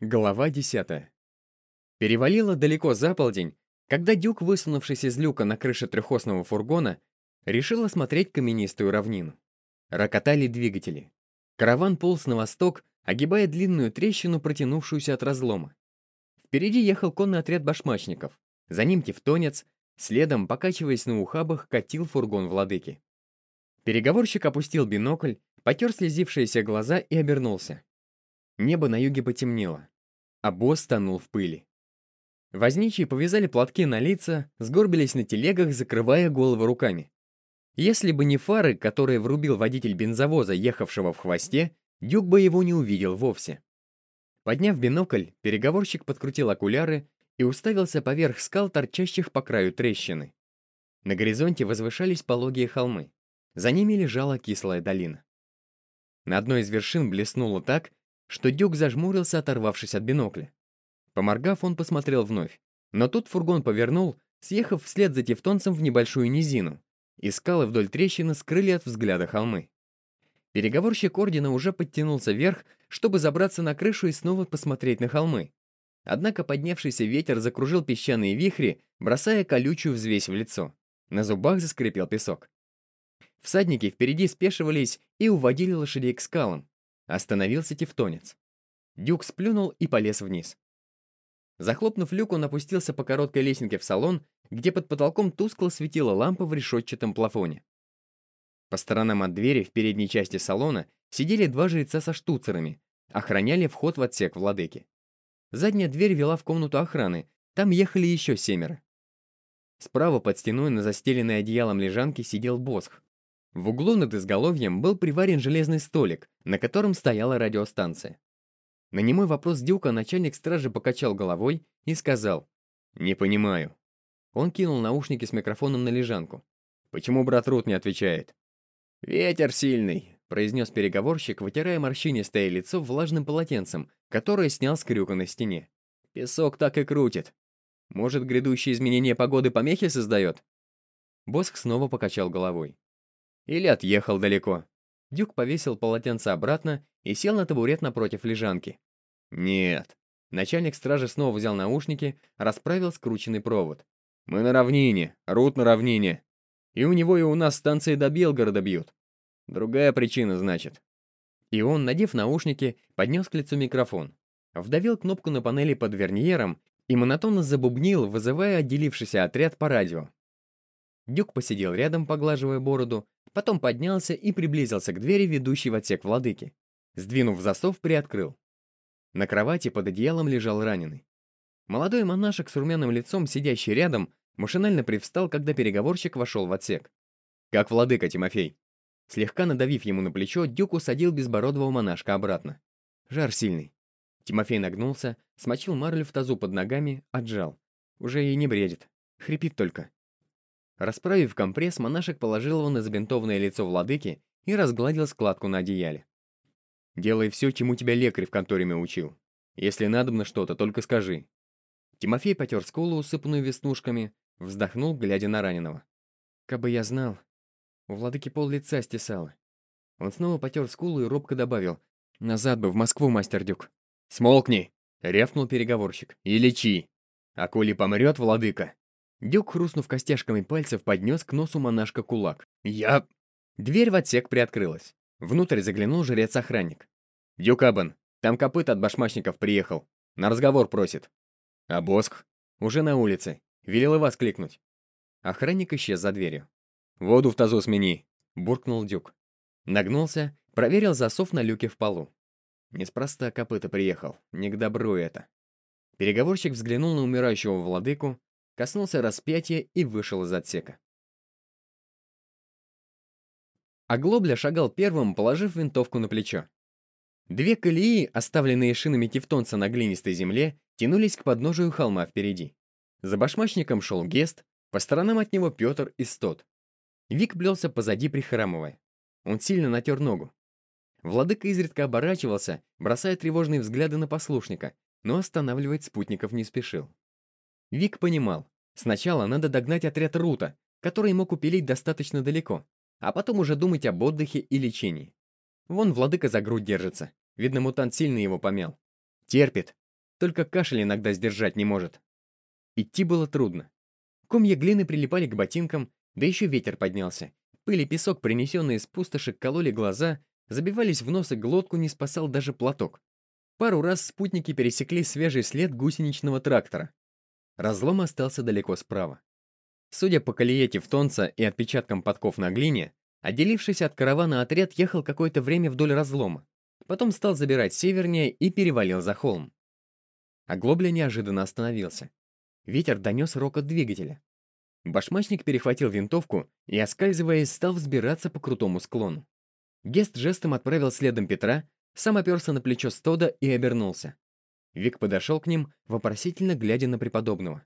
Глава 10. Перевалило далеко за полдень, когда Дюк, высунувшись из люка на крыше трехосного фургона, решил осмотреть каменистую равнину. Рокотали двигатели. Караван полз на восток, огибая длинную трещину, протянувшуюся от разлома. Впереди ехал конный отряд башмачников. За ним тевтонец, следом, покачиваясь на ухабах, катил фургон владыки. Переговорщик опустил бинокль, потер слезившиеся глаза и обернулся. Небо на юге потемнело, а босс тонул в пыли. Возничие повязали платки на лица, сгорбились на телегах, закрывая головы руками. Если бы не фары, которые врубил водитель бензовоза, ехавшего в хвосте, Дюк бы его не увидел вовсе. Подняв бинокль, переговорщик подкрутил окуляры и уставился поверх скал, торчащих по краю трещины. На горизонте возвышались пологие холмы. За ними лежала кислая долина. На одной из вершин блеснуло так, что Дюк зажмурился, оторвавшись от бинокля. Поморгав, он посмотрел вновь. Но тут фургон повернул, съехав вслед за тевтонцем в небольшую низину, и скалы вдоль трещины скрыли от взгляда холмы. Переговорщик Ордена уже подтянулся вверх, чтобы забраться на крышу и снова посмотреть на холмы. Однако поднявшийся ветер закружил песчаные вихри, бросая колючую взвесь в лицо. На зубах заскрипел песок. Всадники впереди спешивались и уводили лошадей к скалам, Остановился тевтонец. Дюк сплюнул и полез вниз. Захлопнув люк, он опустился по короткой лесенке в салон, где под потолком тускло светила лампа в решетчатом плафоне. По сторонам от двери в передней части салона сидели два жреца со штуцерами, охраняли вход в отсек владыки. Задняя дверь вела в комнату охраны, там ехали еще семеро. Справа под стеной на застеленной одеялом лежанке сидел Босх. В углу над изголовьем был приварен железный столик, на котором стояла радиостанция. На немой вопрос Дюка начальник стражи покачал головой и сказал «Не понимаю». Он кинул наушники с микрофоном на лежанку. «Почему брат Рут не отвечает?» «Ветер сильный», — произнес переговорщик, вытирая морщинистое лицо влажным полотенцем, которое снял с крюка на стене. «Песок так и крутит. Может, грядущее изменение погоды помехи создает?» Боск снова покачал головой. Или отъехал далеко. Дюк повесил полотенце обратно и сел на табурет напротив лежанки. Нет. Начальник стражи снова взял наушники, расправил скрученный провод. Мы на равнине, Рут на равнине. И у него и у нас станции до Белгорода бьют. Другая причина, значит. И он, надев наушники, поднес к лицу микрофон. Вдавил кнопку на панели под верниером и монотонно забубнил, вызывая отделившийся отряд по радио. Дюк посидел рядом, поглаживая бороду, потом поднялся и приблизился к двери, ведущей в отсек владыки. Сдвинув засов, приоткрыл. На кровати под одеялом лежал раненый. Молодой монашек с румяным лицом, сидящий рядом, машинально привстал, когда переговорщик вошел в отсек. «Как владыка, Тимофей?» Слегка надавив ему на плечо, Дюк усадил безбородого монашка обратно. Жар сильный. Тимофей нагнулся, смочил марлю в тазу под ногами, отжал. Уже и не бредит. Хрипит только. Расправив компресс, монашек положил его на забинтованное лицо владыки и разгладил складку на одеяле. «Делай все, чему тебя лекарь в конторе учил. Если надобно что-то, только скажи». Тимофей потер скулу, усыпанную веснушками, вздохнул, глядя на раненого. «Кабы я знал, у владыки пол лица стесало». Он снова потер скулу и робко добавил. «Назад бы, в Москву, мастер Дюк». «Смолкни!» — рявкнул переговорщик. «И лечи! А коли помрет владыка, Дюк, хрустнув костяшками пальцев, поднес к носу монашка кулак. «Я...» Дверь в отсек приоткрылась. Внутрь заглянул жрец-охранник. «Дюк Абан, там копыт от башмачников приехал. На разговор просит». «А Боск?» «Уже на улице. Велел и вас кликнуть». Охранник исчез за дверью. «Воду в тазу смени», — буркнул Дюк. Нагнулся, проверил засов на люке в полу. Неспроста копыта приехал, не к добру это. Переговорщик взглянул на умирающего владыку, коснулся распятия и вышел из отсека. Оглобля шагал первым, положив винтовку на плечо. Две колеи, оставленные шинами тевтонца на глинистой земле, тянулись к подножию холма впереди. За башмачником шел Гест, по сторонам от него Петр и Стот. Вик плелся позади, прихрамывая. Он сильно натер ногу. Владыка изредка оборачивался, бросая тревожные взгляды на послушника, но останавливать спутников не спешил. Вик понимал, сначала надо догнать отряд Рута, который мог упилить достаточно далеко, а потом уже думать об отдыхе и лечении. Вон владыка за грудь держится, видно, мутант сильно его помял. Терпит, только кашель иногда сдержать не может. Идти было трудно. Комья глины прилипали к ботинкам, да еще ветер поднялся. Пыль и песок, принесенные из пустошек, кололи глаза, забивались в нос и глотку не спасал даже платок. Пару раз спутники пересекли свежий след гусеничного трактора. Разлом остался далеко справа. Судя по колее Тевтонца и отпечаткам подков на глине, отделившийся от каравана отряд ехал какое-то время вдоль разлома, потом стал забирать севернее и перевалил за холм. Оглобля неожиданно остановился. Ветер донес рокот двигателя. Башмачник перехватил винтовку и, оскальзываясь, стал взбираться по крутому склону. Гест жестом отправил следом Петра, сам оперся на плечо Стода и обернулся. Вик подошел к ним, вопросительно глядя на преподобного.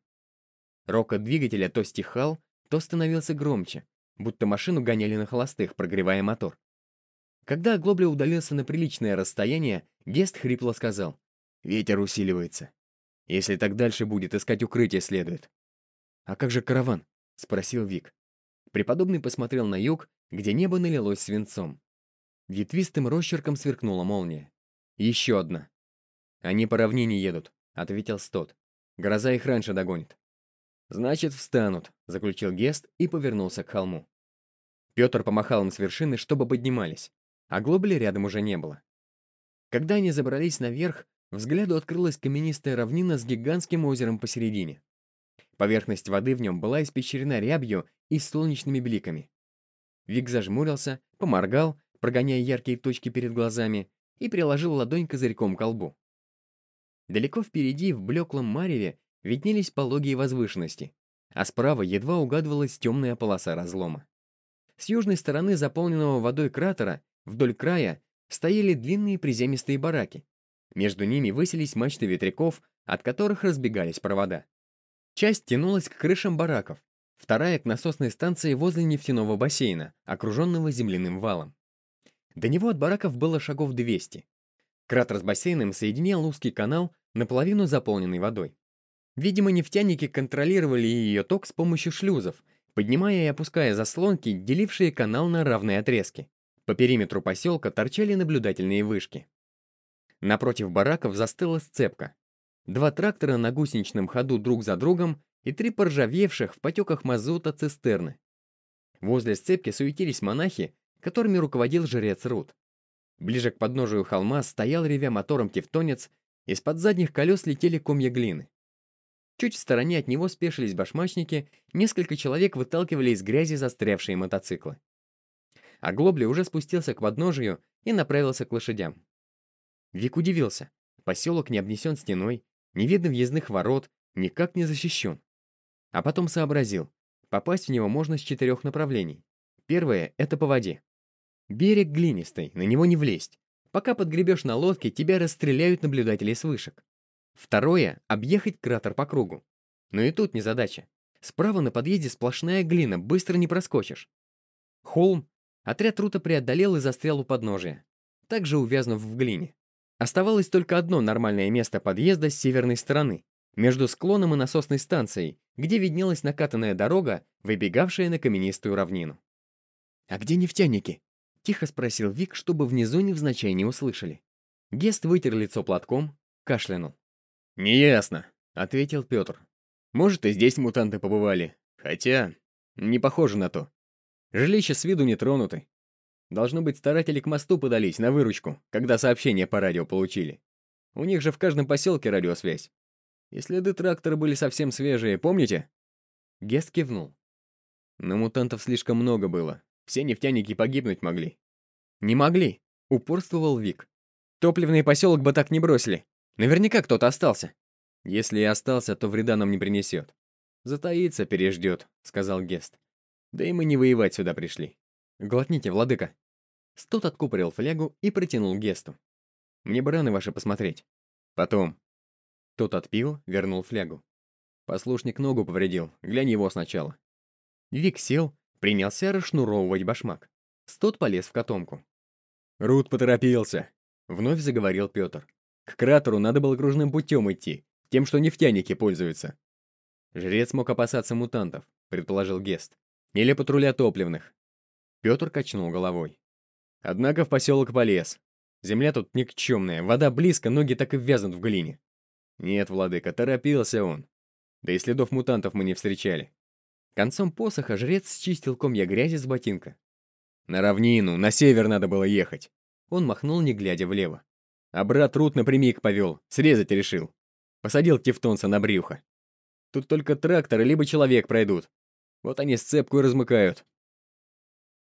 Рокот двигателя то стихал, то становился громче, будто машину гоняли на холостых, прогревая мотор. Когда Оглобля удалился на приличное расстояние, Гест хрипло сказал, «Ветер усиливается. Если так дальше будет, искать укрытие следует». «А как же караван?» — спросил Вик. Преподобный посмотрел на юг, где небо налилось свинцом. Ветвистым росчерком сверкнула молния. «Еще одна». «Они по равнине едут», — ответил Стот. «Гроза их раньше догонит». «Значит, встанут», — заключил Гест и повернулся к холму. Петр помахал им с вершины, чтобы поднимались, а глобали рядом уже не было. Когда они забрались наверх, взгляду открылась каменистая равнина с гигантским озером посередине. Поверхность воды в нем была испещрена рябью и солнечными бликами. Вик зажмурился, поморгал, прогоняя яркие точки перед глазами, и приложил ладонь козырьком к колбу. Далеко впереди, в блеклом мареве, виднелись пологие возвышенности, а справа едва угадывалась темная полоса разлома. С южной стороны заполненного водой кратера, вдоль края, стояли длинные приземистые бараки. Между ними высились мачты ветряков, от которых разбегались провода. Часть тянулась к крышам бараков, вторая — к насосной станции возле нефтяного бассейна, окруженного земляным валом. До него от бараков было шагов 200. Кратер с бассейном соединял узкий канал, наполовину заполненный водой. Видимо, нефтяники контролировали ее ток с помощью шлюзов, поднимая и опуская заслонки, делившие канал на равные отрезки. По периметру поселка торчали наблюдательные вышки. Напротив бараков застыла сцепка. Два трактора на гусеничном ходу друг за другом и три поржавевших в потеках мазута цистерны. Возле сцепки суетились монахи, которыми руководил жрец Рут. Ближе к подножию холма стоял ревя мотором тевтонец, из-под задних колес летели комья глины. Чуть в стороне от него спешились башмачники, несколько человек выталкивали из грязи застрявшие мотоциклы. А Глобли уже спустился к подножию и направился к лошадям. Вик удивился. Поселок не обнесен стеной, не видно въездных ворот, никак не защищен. А потом сообразил, попасть в него можно с четырех направлений. Первое — это по воде. Берег глинистый, на него не влезть. Пока подгребешь на лодке, тебя расстреляют наблюдатели с вышек. Второе — объехать кратер по кругу. Но и тут не задача. Справа на подъезде сплошная глина, быстро не проскочишь. Холм. Отряд Рута преодолел и застрял у подножия, также увязнув в глине. Оставалось только одно нормальное место подъезда с северной стороны, между склоном и насосной станцией, где виднелась накатанная дорога, выбегавшая на каменистую равнину. «А где нефтяники?» — тихо спросил Вик, чтобы внизу невзначай не услышали. Гест вытер лицо платком, кашлянул. «Неясно», — ответил Петр. «Может, и здесь мутанты побывали. Хотя, не похоже на то. Жилища с виду не тронуты. Должно быть, старатели к мосту подались на выручку, когда сообщение по радио получили. У них же в каждом поселке радиосвязь. И следы трактора были совсем свежие, помните?» Гест кивнул. Но мутантов слишком много было. Все нефтяники погибнуть могли. «Не могли», — упорствовал Вик. «Топливный поселок бы так не бросили. Наверняка кто-то остался. Если и остался, то вреда нам не принесет. Затаится, переждет, сказал Гест. Да и мы не воевать сюда пришли. Глотните, владыка. Стот откупорил флягу и протянул Гесту. Мне бы раны ваши посмотреть. Потом. Тот отпил, вернул флягу. Послушник ногу повредил, глянь его сначала. Вик сел, принялся расшнуровывать башмак. Стот полез в котомку. Рут поторопился. Вновь заговорил Петр. К кратеру надо было кружным путем идти, тем, что нефтяники пользуются. Жрец мог опасаться мутантов, предположил Гест. Или патруля топливных. Петр качнул головой. Однако в поселок полез. Земля тут никчемная, вода близко, ноги так и ввязнут в глине. Нет, владыка, торопился он. Да и следов мутантов мы не встречали. Концом посоха жрец счистил комья грязи с ботинка. На равнину, на север надо было ехать. Он махнул, не глядя влево. А брат Рут напрямик повел, срезать решил. Посадил Тевтонца на брюхо. Тут только тракторы либо человек пройдут. Вот они сцепку и размыкают.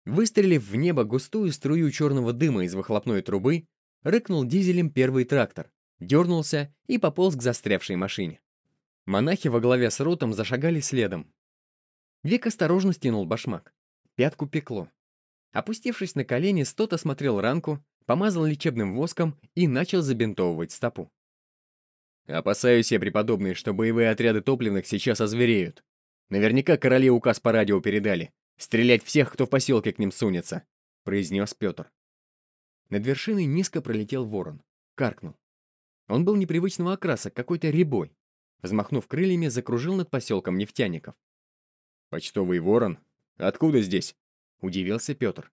Выстрелив в небо густую струю черного дыма из выхлопной трубы, рыкнул дизелем первый трактор, дернулся и пополз к застрявшей машине. Монахи во главе с Рутом зашагали следом. Век осторожно стянул башмак. Пятку пекло. Опустившись на колени, Стот осмотрел ранку, помазал лечебным воском и начал забинтовывать стопу. «Опасаюсь я, преподобный, что боевые отряды топливных сейчас озвереют. Наверняка короли указ по радио передали. Стрелять всех, кто в поселке к ним сунется», — произнес Петр. Над вершиной низко пролетел ворон. Каркнул. Он был непривычного окраса, какой-то рябой. Взмахнув крыльями, закружил над поселком нефтяников. «Почтовый ворон? Откуда здесь?» — удивился Петр.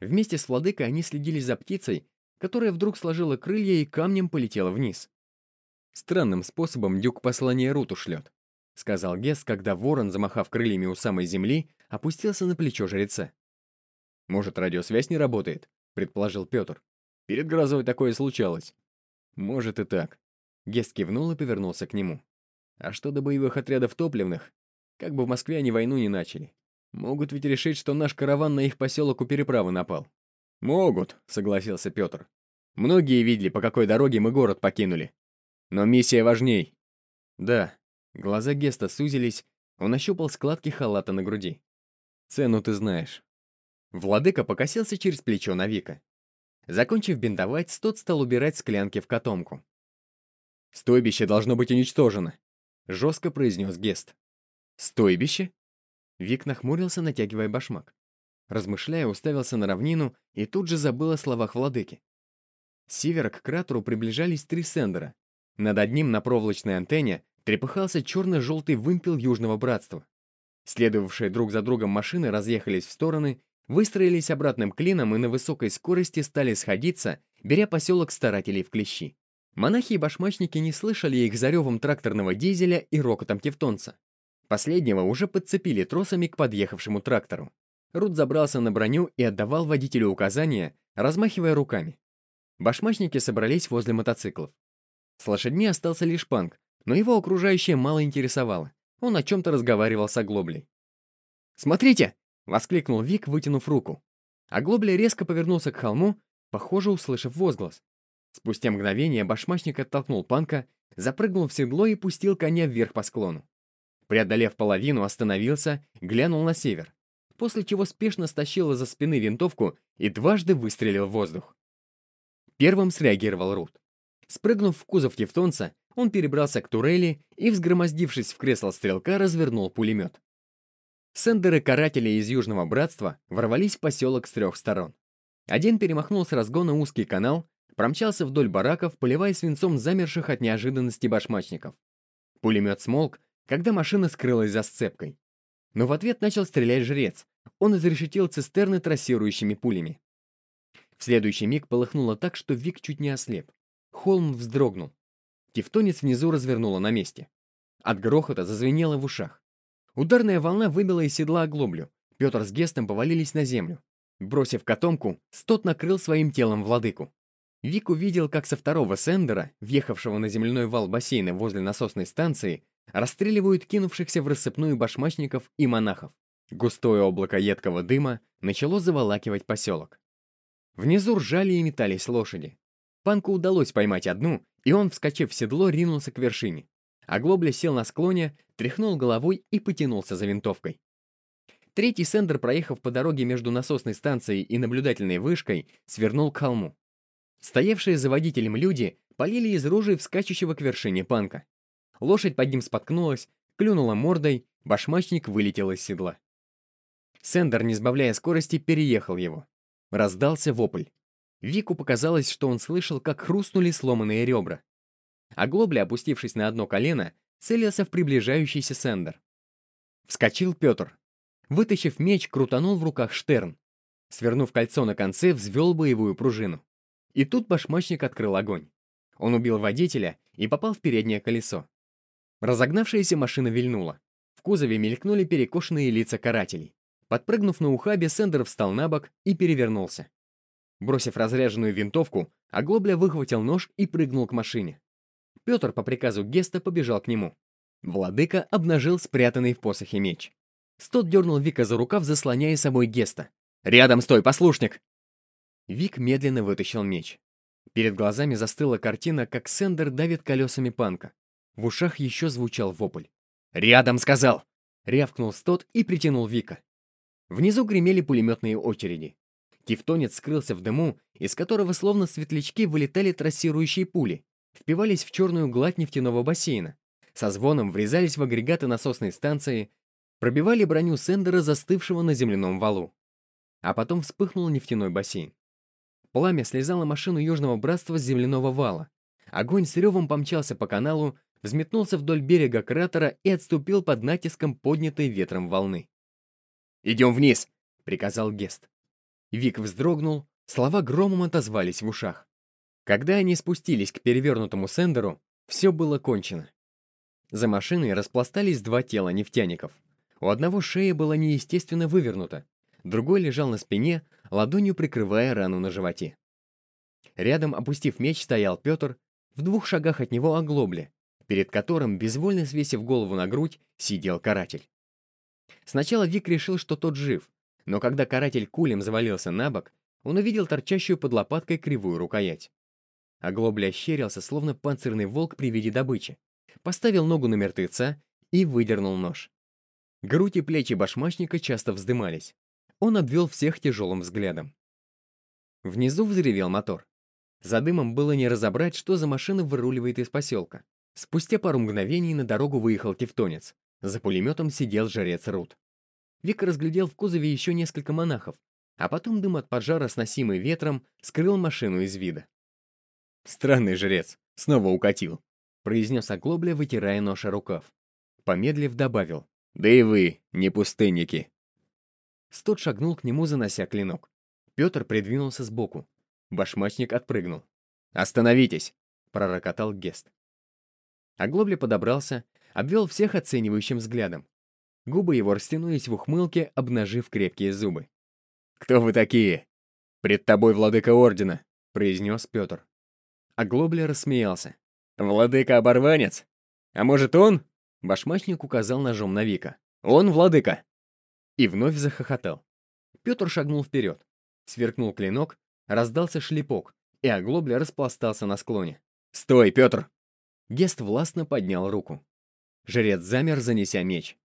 Вместе с владыкой они следили за птицей, которая вдруг сложила крылья и камнем полетела вниз. «Странным способом дюк послание Руту шлет», — сказал Гес, когда ворон, замахав крыльями у самой земли, опустился на плечо жреца. «Может, радиосвязь не работает?» — предположил Петр. «Перед грозой такое случалось». «Может и так». Гест кивнул и повернулся к нему. «А что до боевых отрядов топливных? Как бы в Москве они войну не начали. Могут ведь решить, что наш караван на их поселок у переправы напал. Могут, согласился Петр. Многие видели, по какой дороге мы город покинули. Но миссия важней. Да. Глаза Геста сузились, он ощупал складки халата на груди. Цену ты знаешь. Владыка покосился через плечо на Вика. Закончив бинтовать, тот стал убирать склянки в котомку. «Стойбище должно быть уничтожено», — жестко произнес Гест. «Стойбище?» Вик нахмурился, натягивая башмак. Размышляя, уставился на равнину и тут же забыл о словах владыки. С севера к кратеру приближались три сендера. Над одним на проволочной антенне трепыхался черно-желтый вымпел Южного Братства. Следовавшие друг за другом машины разъехались в стороны, выстроились обратным клином и на высокой скорости стали сходиться, беря поселок старателей в клещи. Монахи и башмачники не слышали их заревом тракторного дизеля и рокотом тевтонца. Последнего уже подцепили тросами к подъехавшему трактору. Рут забрался на броню и отдавал водителю указания, размахивая руками. Башмачники собрались возле мотоциклов. С лошадьми остался лишь панк, но его окружающее мало интересовало. Он о чем-то разговаривал с Оглоблей. «Смотрите!» — воскликнул Вик, вытянув руку. Оглобля резко повернулся к холму, похоже, услышав возглас. Спустя мгновение башмачник оттолкнул панка, запрыгнул в седло и пустил коня вверх по склону. Преодолев половину, остановился, глянул на север, после чего спешно стащил из-за спины винтовку и дважды выстрелил в воздух. Первым среагировал Рут. Спрыгнув в кузов тевтонца, он перебрался к турели и, взгромоздившись в кресло стрелка, развернул пулемет. Сендеры-каратели из Южного Братства ворвались в поселок с трех сторон. Один перемахнул с разгона узкий канал, промчался вдоль бараков, поливая свинцом замерших от неожиданности башмачников. Пулемет смолк, когда машина скрылась за сцепкой. Но в ответ начал стрелять жрец. Он изрешетил цистерны трассирующими пулями. В следующий миг полыхнуло так, что Вик чуть не ослеп. Холм вздрогнул. Тевтонец внизу развернуло на месте. От грохота зазвенело в ушах. Ударная волна выбила из седла оглоблю. Петр с Гестом повалились на землю. Бросив котомку, Стот накрыл своим телом владыку. Вик увидел, как со второго сендера, въехавшего на земляной вал бассейна возле насосной станции, расстреливают кинувшихся в рассыпную башмачников и монахов. Густое облако едкого дыма начало заволакивать поселок. Внизу ржали и метались лошади. Панку удалось поймать одну, и он, вскочив в седло, ринулся к вершине. А Глобля сел на склоне, тряхнул головой и потянулся за винтовкой. Третий сендер, проехав по дороге между насосной станцией и наблюдательной вышкой, свернул к холму. Стоявшие за водителем люди полили из ружей вскачущего к вершине панка. Лошадь под ним споткнулась, клюнула мордой, башмачник вылетел из седла. Сендер, не сбавляя скорости, переехал его. Раздался вопль. Вику показалось, что он слышал, как хрустнули сломанные ребра. А Глобля, опустившись на одно колено, целился в приближающийся Сендер. Вскочил Петр. Вытащив меч, крутанул в руках Штерн. Свернув кольцо на конце, взвел боевую пружину. И тут башмачник открыл огонь. Он убил водителя и попал в переднее колесо. Разогнавшаяся машина вильнула. В кузове мелькнули перекошенные лица карателей. Подпрыгнув на ухабе, Сендер встал на бок и перевернулся. Бросив разряженную винтовку, Оглобля выхватил нож и прыгнул к машине. Петр по приказу Геста побежал к нему. Владыка обнажил спрятанный в посохе меч. Стот дернул Вика за рукав, заслоняя собой Геста. «Рядом стой, послушник!» Вик медленно вытащил меч. Перед глазами застыла картина, как Сендер давит колесами панка. В ушах еще звучал вопль. «Рядом, сказал!» Рявкнул Стот и притянул Вика. Внизу гремели пулеметные очереди. Тевтонец скрылся в дыму, из которого словно светлячки вылетали трассирующие пули, впивались в черную гладь нефтяного бассейна, со звоном врезались в агрегаты насосной станции, пробивали броню Сендера, застывшего на земляном валу. А потом вспыхнул нефтяной бассейн. Пламя слезало машину Южного Братства с земляного вала. Огонь с ревом помчался по каналу, взметнулся вдоль берега кратера и отступил под натиском поднятой ветром волны. «Идем вниз!» — приказал Гест. Вик вздрогнул, слова громом отозвались в ушах. Когда они спустились к перевернутому сендеру, все было кончено. За машиной распластались два тела нефтяников. У одного шея была неестественно вывернута, другой лежал на спине, ладонью прикрывая рану на животе. Рядом, опустив меч, стоял Петр, в двух шагах от него оглобли, перед которым, безвольно свесив голову на грудь, сидел каратель. Сначала Вик решил, что тот жив, но когда каратель кулем завалился на бок, он увидел торчащую под лопаткой кривую рукоять. Оглобля ощерился, словно панцирный волк при виде добычи, поставил ногу на мертвеца и выдернул нож. Грудь и плечи башмачника часто вздымались. Он обвел всех тяжелым взглядом. Внизу взревел мотор. За дымом было не разобрать, что за машина выруливает из поселка. Спустя пару мгновений на дорогу выехал тевтонец. За пулеметом сидел жрец Рут. Вик разглядел в кузове еще несколько монахов, а потом дым от пожара, сносимый ветром, скрыл машину из вида. «Странный жрец, снова укатил», — произнес Оглобля, вытирая нож о рукав. Помедлив добавил, «Да и вы, не пустынники». Стот шагнул к нему, занося клинок. Петр придвинулся сбоку. Башмачник отпрыгнул. «Остановитесь!» — пророкотал Гест. Оглобля подобрался, обвел всех оценивающим взглядом. Губы его растянулись в ухмылке, обнажив крепкие зубы. «Кто вы такие?» «Пред тобой владыка ордена», — произнес Петр. Оглобля рассмеялся. «Владыка-оборванец? А может он?» Башмачник указал ножом на Вика. «Он владыка!» И вновь захохотал. Петр шагнул вперед. Сверкнул клинок, раздался шлепок, и оглобля распластался на склоне. «Стой, Петр!» Гест властно поднял руку. Жрец замер, занеся меч.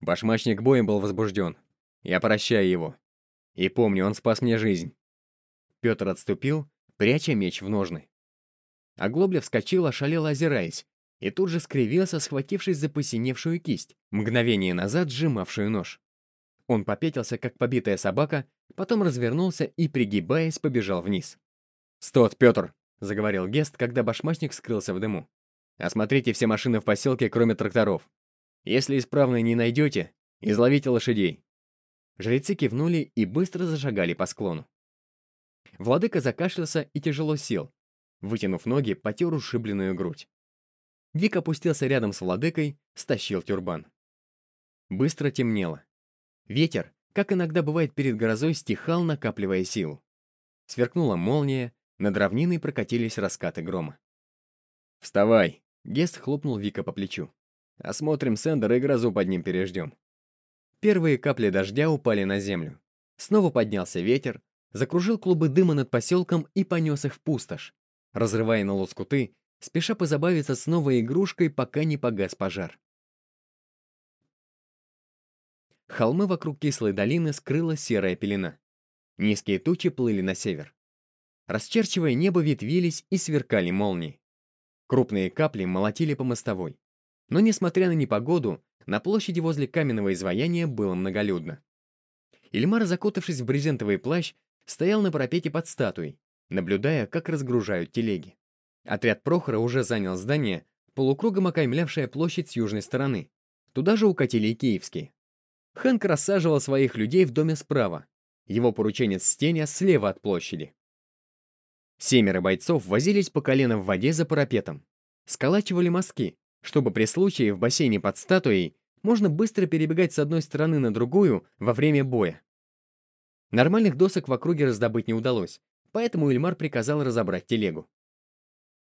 Башмачник боем был возбужден. Я прощаю его. И помню, он спас мне жизнь. Петр отступил, пряча меч в ножны. Оглобля вскочил, ошалело озираясь, и тут же скривился, схватившись за посиневшую кисть, мгновение назад сжимавшую нож. Он попятился, как побитая собака, потом развернулся и, пригибаясь, побежал вниз. «Стот, Петр!» — заговорил Гест, когда башмачник скрылся в дыму. «Осмотрите все машины в поселке, кроме тракторов. Если исправной не найдете, изловите лошадей». Жрецы кивнули и быстро зашагали по склону. Владыка закашлялся и тяжело сел, вытянув ноги, потер ушибленную грудь. Вик опустился рядом с владыкой, стащил тюрбан. Быстро темнело. Ветер, как иногда бывает перед грозой, стихал, накапливая силу. Сверкнула молния, над равниной прокатились раскаты грома. «Вставай!» — Гест хлопнул Вика по плечу. «Осмотрим Сендер и грозу под ним переждем». Первые капли дождя упали на землю. Снова поднялся ветер, закружил клубы дыма над поселком и понес их в пустошь, разрывая на лоскуты, спеша позабавиться с новой игрушкой, пока не погас пожар. Холмы вокруг кислой долины скрыла серая пелена. Низкие тучи плыли на север. Расчерчивая небо, ветвились и сверкали молнии. Крупные капли молотили по мостовой. Но, несмотря на непогоду, на площади возле каменного изваяния было многолюдно. Ильмар, закутавшись в брезентовый плащ, стоял на парапете под статуей, наблюдая, как разгружают телеги. Отряд Прохора уже занял здание, полукругом окаймлявшее площадь с южной стороны. Туда же укатили и киевские. Хэнк рассаживал своих людей в доме справа. Его порученец Стеня слева от площади. Семеро бойцов возились по колено в воде за парапетом. Сколачивали мостки, чтобы при случае в бассейне под статуей можно быстро перебегать с одной стороны на другую во время боя. Нормальных досок в округе раздобыть не удалось, поэтому Ильмар приказал разобрать телегу.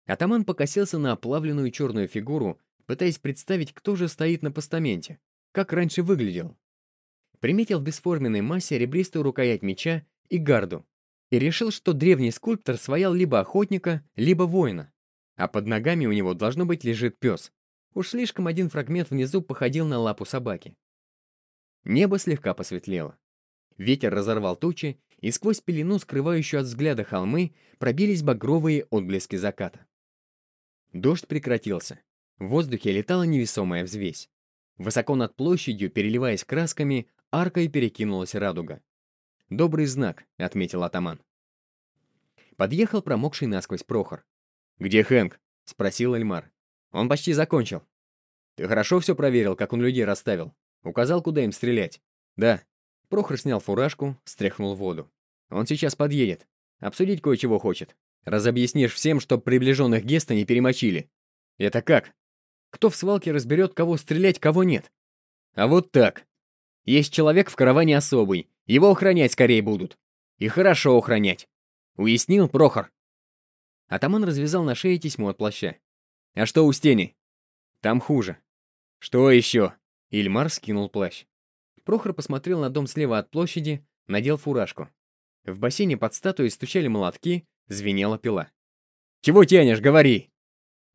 Атаман покосился на оплавленную черную фигуру, пытаясь представить, кто же стоит на постаменте, как раньше выглядел. Приметил в бесформенной массе ребристую рукоять меча и гарду, и решил, что древний скульптор своял либо охотника, либо воина, а под ногами у него должно быть лежит пес. Уж слишком один фрагмент внизу походил на лапу собаки. Небо слегка посветлело. Ветер разорвал тучи, и сквозь пелену, скрывающую от взгляда холмы, пробились багровые отблески заката. Дождь прекратился. В воздухе летала невесомая взвесь. Высоко над площадью, переливаясь красками, аркой перекинулась радуга. «Добрый знак», — отметил атаман. Подъехал промокший насквозь Прохор. «Где Хэнк?» — спросил Эльмар. «Он почти закончил». «Ты хорошо все проверил, как он людей расставил? Указал, куда им стрелять?» «Да». Прохор снял фуражку, стряхнул воду. «Он сейчас подъедет. Обсудить кое-чего хочет. Разобъяснишь всем, чтоб приближенных Геста не перемочили». «Это как?» «Кто в свалке разберет, кого стрелять, кого нет?» «А вот так. Есть человек в караване особый. Его охранять скорее будут. И хорошо охранять. Уяснил, Прохор?» Атаман развязал на шее тесьму от плаща. «А что у стени?» «Там хуже». «Что еще?» Ильмар скинул плащ. Прохор посмотрел на дом слева от площади, надел фуражку. В бассейне под статуей стучали молотки, звенела пила. «Чего тянешь, говори!»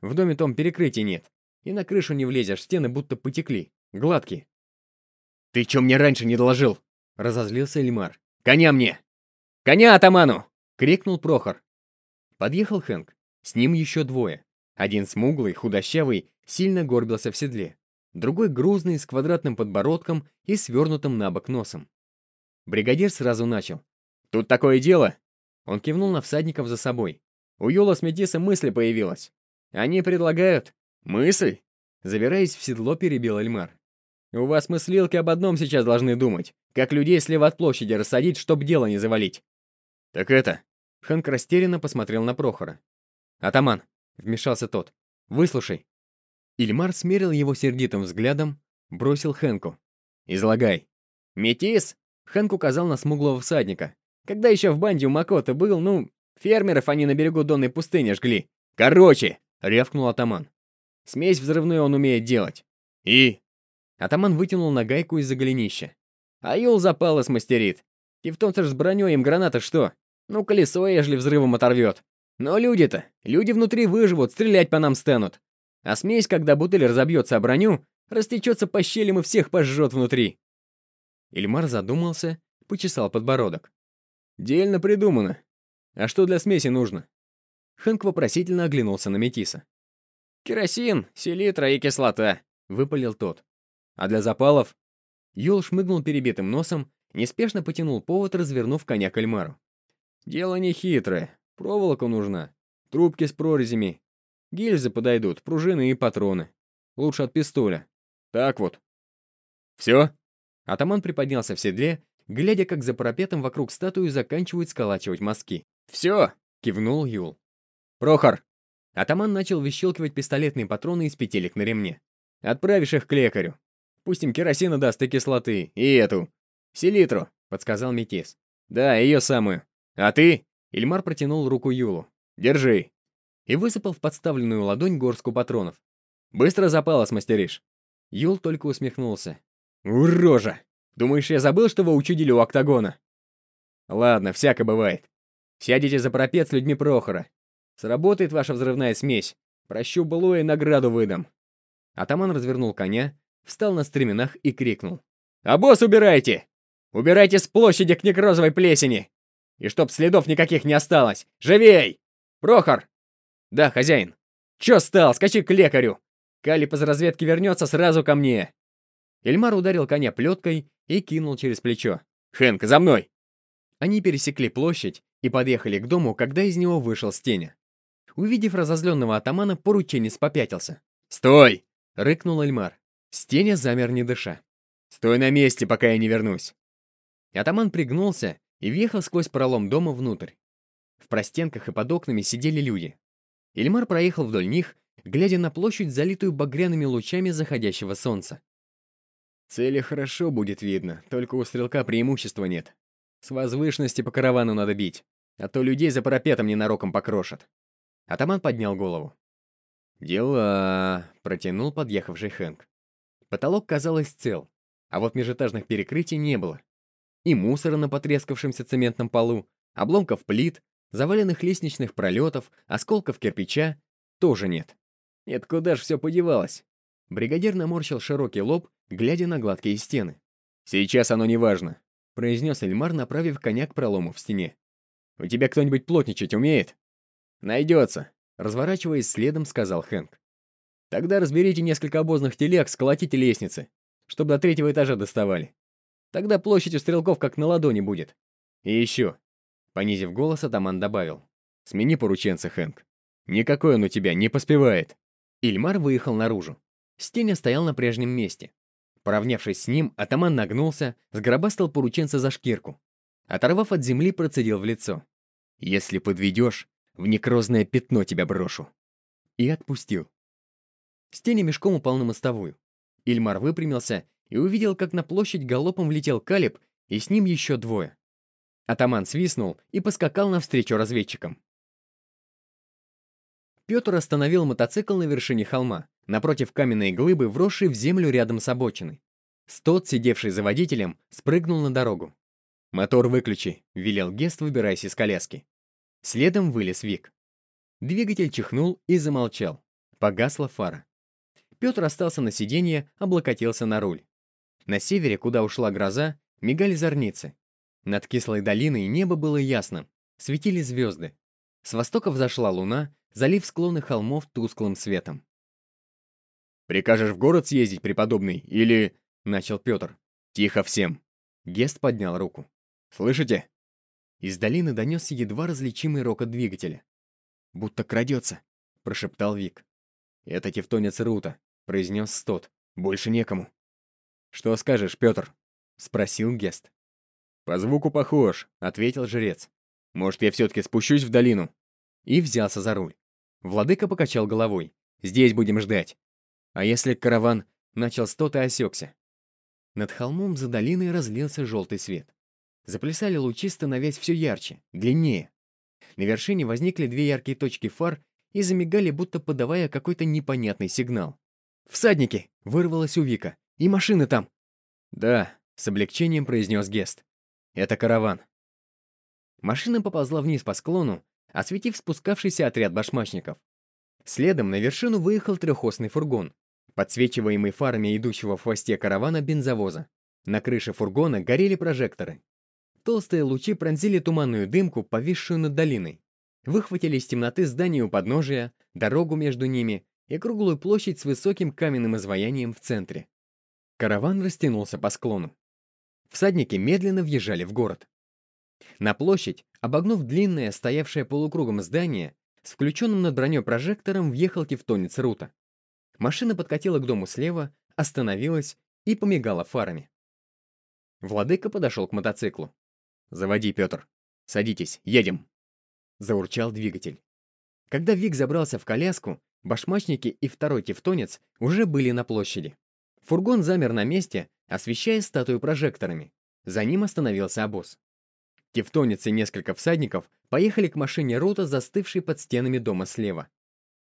В доме том перекрытия нет, и на крышу не влезешь, стены будто потекли, гладкие. «Ты чё мне раньше не доложил?» — разозлился Эльмар. «Коня мне!» «Коня атаману!» — крикнул Прохор. Подъехал Хэнк. С ним еще двое. Один смуглый, худощавый, сильно горбился в седле. Другой грузный, с квадратным подбородком и свернутым на бок носом. Бригадир сразу начал. «Тут такое дело!» Он кивнул на всадников за собой. У Юла с Метиса мысль появилась. Они предлагают... Мысль? Забираясь в седло, перебил Эльмар. У вас мыслилки об одном сейчас должны думать. Как людей слева от площади рассадить, чтоб дело не завалить. Так это... Хэнк растерянно посмотрел на Прохора. «Атаман!» — вмешался тот. «Выслушай!» Ильмар смерил его сердитым взглядом, бросил Хэнку. «Излагай!» «Метис!» — Хэнк указал на смуглого всадника. «Когда еще в банде у Макота был, ну, фермеров они на берегу Донной пустыни жгли. Короче!» — рявкнул атаман. «Смесь взрывную он умеет делать». «И?» Атаман вытянул на гайку из-за голенища. «А Юл запалы смастерит. Тевтонцы ж с броней им граната что? Ну, колесо, ежели взрывом оторвет. Но люди-то, люди внутри выживут, стрелять по нам станут. А смесь, когда бутыль разобьется о броню, растечется по щелям и всех пожжет внутри. Ильмар задумался, почесал подбородок. Дельно придумано. А что для смеси нужно? Хэнк вопросительно оглянулся на Метиса. «Керосин, селитра и кислота», — выпалил тот. «А для запалов?» Юл шмыгнул перебитым носом, неспешно потянул повод, развернув коня к Альмару. Дело не хитрое. Проволока нужна. Трубки с прорезями. Гильзы подойдут, пружины и патроны. Лучше от пистоля. Так вот. Все? Атаман приподнялся в седле, глядя, как за парапетом вокруг статуи заканчивают сколачивать мазки. «Все!» — кивнул Юл. «Прохор!» Атаман начал выщелкивать пистолетные патроны из петелек на ремне. «Отправишь их к лекарю. Пусть им керосина даст и кислоты, и эту. Селитру», — подсказал Метис. «Да, ее самую. «А ты?» Ильмар протянул руку Юлу. «Держи!» И высыпал в подставленную ладонь горстку патронов. «Быстро запало смастеришь!» Юл только усмехнулся. «Урожа! Думаешь, я забыл, что вы учудили у октагона?» «Ладно, всяко бывает. Сядете за пропет с людьми Прохора. Сработает ваша взрывная смесь. Прощу былое и награду выдам». Атаман развернул коня, встал на стременах и крикнул. «А босс убирайте! Убирайте с площади к некрозовой плесени! И чтоб следов никаких не осталось! Живей! Прохор!» «Да, хозяин!» «Чё стал? Скачи к лекарю! Калип из разведки вернется сразу ко мне!» Эльмар ударил коня плеткой и кинул через плечо. «Хэнк, за мной!» Они пересекли площадь и подъехали к дому, когда из него вышел Стеня. Увидев разозленного атамана, порученец попятился. «Стой!» — рыкнул Эльмар. Стеня замер не дыша. «Стой на месте, пока я не вернусь!» Атаман пригнулся и въехал сквозь пролом дома внутрь. В простенках и под окнами сидели люди. Ильмар проехал вдоль них, глядя на площадь, залитую багряными лучами заходящего солнца. Цели хорошо будет видно, только у стрелка преимущества нет. С возвышенности по каравану надо бить, а то людей за парапетом ненароком покрошат. Атаман поднял голову. «Дела...» — протянул подъехавший Хэнк. Потолок, казалось, цел, а вот межэтажных перекрытий не было. И мусора на потрескавшемся цементном полу, обломков плит, заваленных лестничных пролетов, осколков кирпича тоже нет. Нет, куда ж все подевалось? Бригадир наморщил широкий лоб, глядя на гладкие стены. «Сейчас оно не важно», — произнес Эльмар, направив коня к пролому в стене. «У тебя кто-нибудь плотничать умеет?» «Найдется», — разворачиваясь следом, сказал Хэнк. «Тогда разберите несколько обозных телег, сколотите лестницы, чтобы до третьего этажа доставали. Тогда площадь у стрелков как на ладони будет. И еще, Понизив голос, атаман добавил. «Смени порученца, Хэнк. Никакой он у тебя не поспевает». Ильмар выехал наружу. Стеня стоял на прежнем месте. Поравнявшись с ним, атаман нагнулся, сгробастал порученца за шкирку. Оторвав от земли, процедил в лицо. «Если подведешь, в некрозное пятно тебя брошу». И отпустил. Стеня мешком упал на мостовую. Ильмар выпрямился и увидел, как на площадь галопом влетел Калиб, и с ним еще двое. Атаман свистнул и поскакал навстречу разведчикам. Петр остановил мотоцикл на вершине холма, напротив каменной глыбы, вросшей в землю рядом с обочиной. Стот, сидевший за водителем, спрыгнул на дорогу. «Мотор выключи», — велел Гест, выбираясь из коляски. Следом вылез Вик. Двигатель чихнул и замолчал. Погасла фара. Петр остался на сиденье, облокотился на руль. На севере, куда ушла гроза, мигали зорницы. Над кислой долиной небо было ясным, светили звезды. С востока взошла луна, залив склоны холмов тусклым светом. «Прикажешь в город съездить, преподобный, или...» — начал Петр. «Тихо всем!» Гест поднял руку. «Слышите?» Из долины донесся едва различимый рокот двигателя. «Будто крадется», — прошептал Вик. «Это тевтонец Рута», — произнес Стот. «Больше некому». «Что скажешь, Петр?» — спросил Гест. «По звуку похож», — ответил жрец. «Может, я все-таки спущусь в долину?» И взялся за руль. Владыка покачал головой. «Здесь будем ждать». А если караван начал сто, то осекся. Над холмом за долиной разлился желтый свет. Заплясали лучи, становясь все ярче, длиннее. На вершине возникли две яркие точки фар и замигали, будто подавая какой-то непонятный сигнал. «Всадники!» — вырвалось у Вика. «И машины там!» «Да», — с облегчением произнес Гест. Это караван. Машина поползла вниз по склону, осветив спускавшийся отряд башмачников. Следом на вершину выехал трехосный фургон, подсвечиваемый фарами идущего в хвосте каравана бензовоза. На крыше фургона горели прожекторы. Толстые лучи пронзили туманную дымку, повисшую над долиной. Выхватили из темноты здание у подножия, дорогу между ними и круглую площадь с высоким каменным изваянием в центре. Караван растянулся по склону. Всадники медленно въезжали в город. На площадь, обогнув длинное, стоявшее полукругом здание, с включенным над броней прожектором въехал тевтонец Рута. Машина подкатила к дому слева, остановилась и помигала фарами. Владыка подошел к мотоциклу. «Заводи, Петр. Садитесь, едем!» Заурчал двигатель. Когда Вик забрался в коляску, башмачники и второй тевтонец уже были на площади. Фургон замер на месте, освещая статую прожекторами. За ним остановился обоз. Тевтонец и несколько всадников поехали к машине Рута, застывшей под стенами дома слева.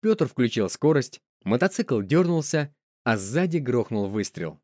Петр включил скорость, мотоцикл дернулся, а сзади грохнул выстрел.